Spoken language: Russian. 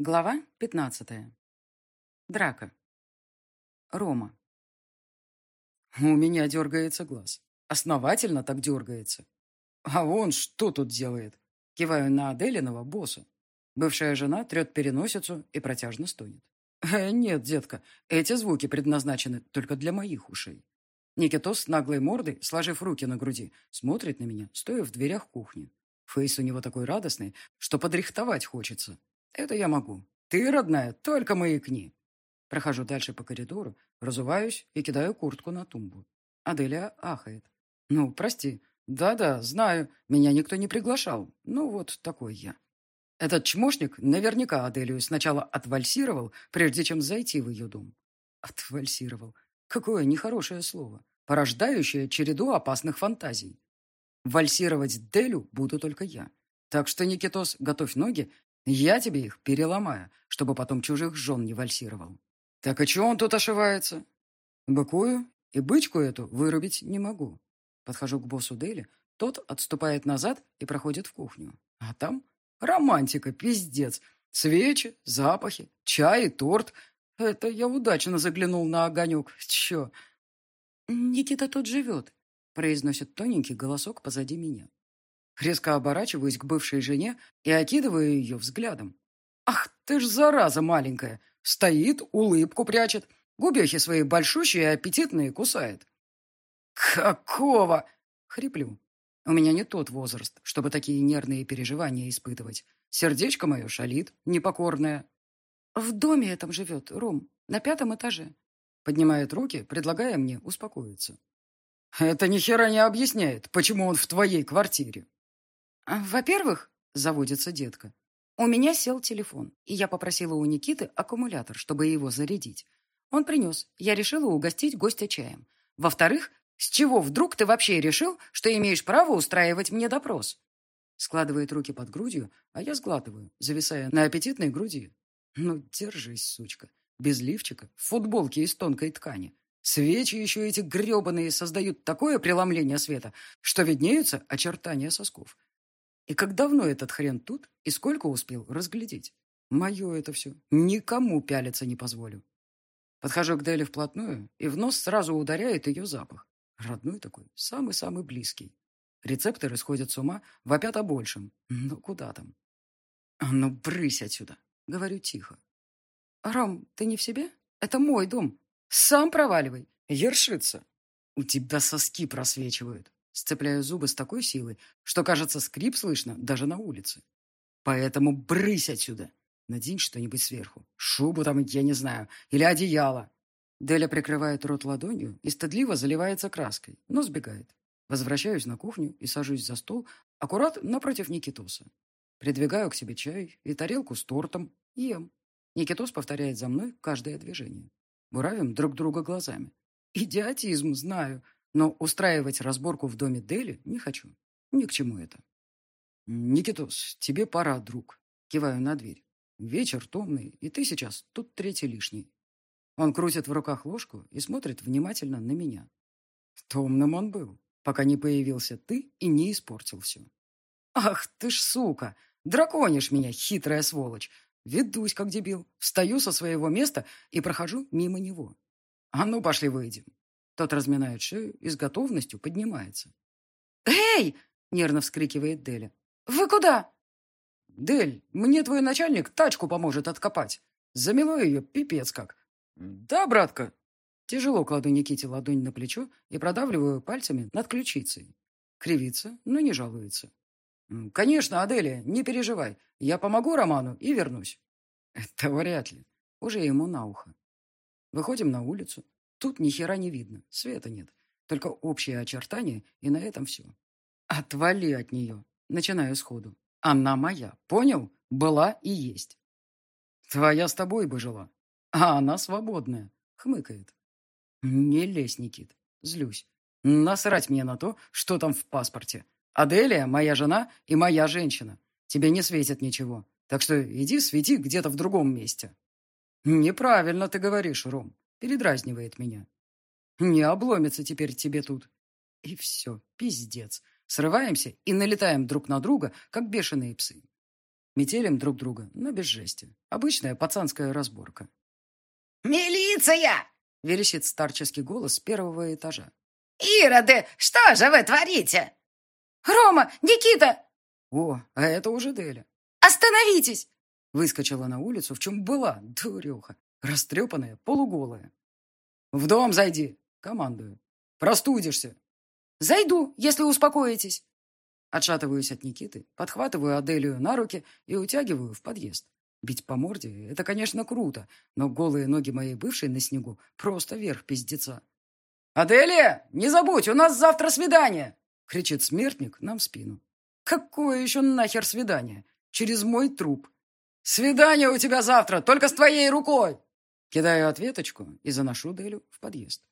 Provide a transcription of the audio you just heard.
Глава 15. Драка. Рома. У меня дергается глаз. Основательно так дергается. А он что тут делает? Киваю на Аделиного босса. Бывшая жена трет переносицу и протяжно стонет. Э, нет, детка, эти звуки предназначены только для моих ушей. Никитос с наглой мордой, сложив руки на груди, смотрит на меня, стоя в дверях кухни. Фейс у него такой радостный, что подрихтовать хочется. Это я могу. Ты, родная, только маякни. Прохожу дальше по коридору, разуваюсь и кидаю куртку на тумбу. Аделия ахает. Ну, прости. Да-да, знаю, меня никто не приглашал. Ну, вот такой я. Этот чмошник наверняка Аделию сначала отвальсировал, прежде чем зайти в ее дом. Отвальсировал. Какое нехорошее слово, порождающее череду опасных фантазий. Вальсировать Делю буду только я. Так что, Никитос, готовь ноги я тебе их переломаю, чтобы потом чужих жен не вальсировал. Так и чего он тут ошивается? Быкую, и бычку эту вырубить не могу. Подхожу к боссу Дели, тот отступает назад и проходит в кухню. А там романтика, пиздец. Свечи, запахи, чай и торт. Это я удачно заглянул на огонек. Чё? «Никита тут живет», — произносит тоненький голосок позади меня. Резко оборачиваюсь к бывшей жене и окидываю ее взглядом. «Ах ты ж зараза маленькая! Стоит, улыбку прячет, губехи свои большущие и аппетитные кусает». «Какого?» — хриплю. У меня не тот возраст, чтобы такие нервные переживания испытывать. Сердечко мое шалит, непокорное. «В доме этом живет, Ром, на пятом этаже», — поднимает руки, предлагая мне успокоиться. «Это ни хера не объясняет, почему он в твоей квартире». А, «Во-первых, — заводится детка, — у меня сел телефон, и я попросила у Никиты аккумулятор, чтобы его зарядить. Он принес. Я решила угостить гостя чаем. Во-вторых, с чего вдруг ты вообще решил, что имеешь право устраивать мне допрос?» Складывает руки под грудью, а я сглатываю, зависая на аппетитной груди. «Ну, держись, сучка. Без лифчика, в футболке из тонкой ткани. Свечи еще эти гребаные создают такое преломление света, что виднеются очертания сосков. И как давно этот хрен тут, и сколько успел разглядеть? Мое это все. Никому пялиться не позволю. Подхожу к Дели вплотную, и в нос сразу ударяет ее запах. Родной такой, самый-самый близкий. Рецепторы сходят с ума, вопят о большем. Ну, куда там? «А ну, брысь отсюда!» — говорю тихо. «Ром, ты не в себе? Это мой дом. Сам проваливай. Ершится. У тебя соски просвечивают. Сцепляю зубы с такой силой, что, кажется, скрип слышно даже на улице. Поэтому брысь отсюда. Надень что-нибудь сверху. Шубу там, я не знаю. Или одеяло. Деля прикрывает рот ладонью и стыдливо заливается краской, но сбегает. Возвращаюсь на кухню и сажусь за стол, аккурат напротив Никитоса. Придвигаю к себе чай и тарелку с тортом. Ем. Никитос повторяет за мной каждое движение. Буравим друг друга глазами. Идиотизм, знаю. Но устраивать разборку в доме Дели не хочу. Ни к чему это. «Никитос, тебе пора, друг». Киваю на дверь. «Вечер томный, и ты сейчас тут третий лишний». Он крутит в руках ложку и смотрит внимательно на меня. Томным он был, пока не появился ты и не испортил все. «Ах ты ж сука! Драконишь меня, хитрая сволочь! Ведусь, как дебил, встаю со своего места и прохожу мимо него. А ну, пошли выйдем. Тот разминает шею и с готовностью поднимается. «Эй!» — нервно вскрикивает Деля. «Вы куда?» «Дель, мне твой начальник тачку поможет откопать. Замело ее пипец как». «Да, братка». Тяжело кладу Никите ладонь на плечо и продавливаю пальцами над ключицей. Кривится, но не жалуется. «Конечно, Аделия, не переживай. Я помогу Роману и вернусь». «Это вряд ли». Уже ему на ухо. Выходим на улицу. Тут ни хера не видно, света нет. Только общие очертания, и на этом все. Отвали от нее. Начинаю сходу. Она моя, понял? Была и есть. Твоя с тобой бы жила. А она свободная. Хмыкает. Не лезь, Никит. Злюсь. Насрать мне на то, что там в паспорте. Аделия моя жена и моя женщина. Тебе не светит ничего. Так что иди свети где-то в другом месте. Неправильно ты говоришь, Ром. Передразнивает меня. Не обломится теперь тебе тут. И все, пиздец. Срываемся и налетаем друг на друга, как бешеные псы. Метелим друг друга, но без жести. Обычная пацанская разборка. «Милиция!» — верещит старческий голос с первого этажа. «Ироды, что же вы творите?» «Рома! Никита!» О, а это уже Деля. «Остановитесь!» Выскочила на улицу, в чем была, дуреха, растрепанная, полуголая. «В дом зайди!» — командую. «Простудишься!» «Зайду, если успокоитесь!» Отшатываюсь от Никиты, подхватываю Аделию на руки и утягиваю в подъезд. Бить по морде — это, конечно, круто, но голые ноги моей бывшей на снегу — просто верх пиздеца. «Аделия, не забудь, у нас завтра свидание!» — кричит смертник нам в спину. «Какое еще нахер свидание? Через мой труп!» «Свидание у тебя завтра, только с твоей рукой!» Кидаю ответочку и заношу Делю в подъезд.